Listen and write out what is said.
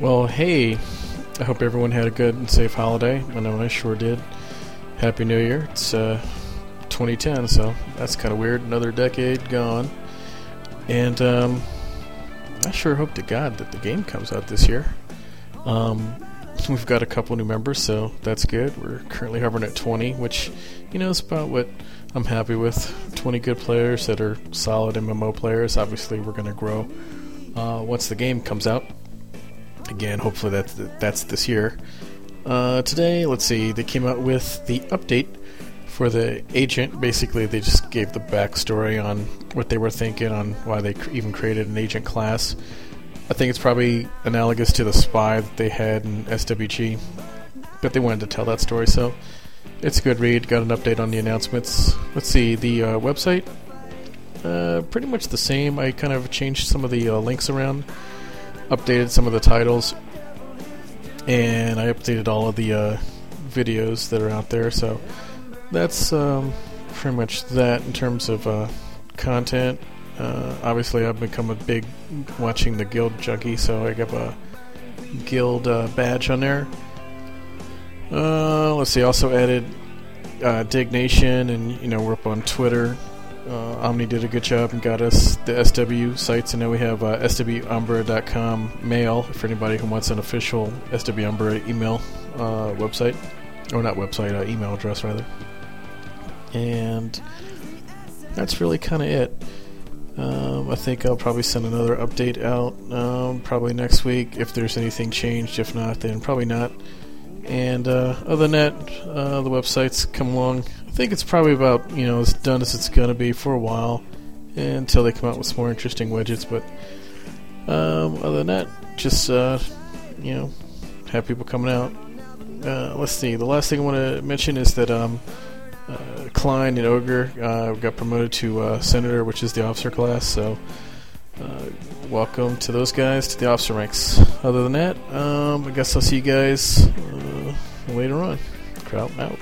Well, hey, I hope everyone had a good and safe holiday. I know I sure did. Happy New Year. It's uh, 2010, so that's kind of weird. Another decade gone. And um, I sure hope to God that the game comes out this year. Um, we've got a couple new members, so that's good. We're currently hovering at 20, which, you know, is about what I'm happy with. 20 good players that are solid MMO players. Obviously, we're going to grow uh, once the game comes out. Again, hopefully that's that's this year. Uh, today, let's see, they came out with the update for the agent. Basically, they just gave the backstory on what they were thinking on why they even created an agent class. I think it's probably analogous to the spy that they had in SWG, but they wanted to tell that story, so it's a good read. Got an update on the announcements. Let's see, the uh, website, uh, pretty much the same. I kind of changed some of the uh, links around, updated some of the titles, and I updated all of the uh, videos that are out there. So that's um, pretty much that in terms of uh, content. Uh, obviously, I've become a big watching the Guild junkie, so I got a Guild uh, badge on there. Uh, let's see. Also added uh, Diggnation, and you know we're up on Twitter. Uh, Omni did a good job and got us the SW sites, and now we have uh, SWUmbra.com mail for anybody who wants an official SW Umbra email uh, website, or not website, uh, email address rather. And that's really kind of it. Um, I think I'll probably send another update out um, probably next week if there's anything changed. If not, then probably not. And uh, other than that, uh, the website's come along. I think it's probably about you know as done as it's gonna be for a while until they come out with some more interesting widgets. But um, other than that, just uh, you know, have people coming out. Uh, let's see. The last thing I want to mention is that um, uh, Klein and Ogre uh, got promoted to uh, Senator, which is the officer class. So, uh, welcome to those guys to the officer ranks. Other than that, um, I guess I'll see you guys later on. Crowd out.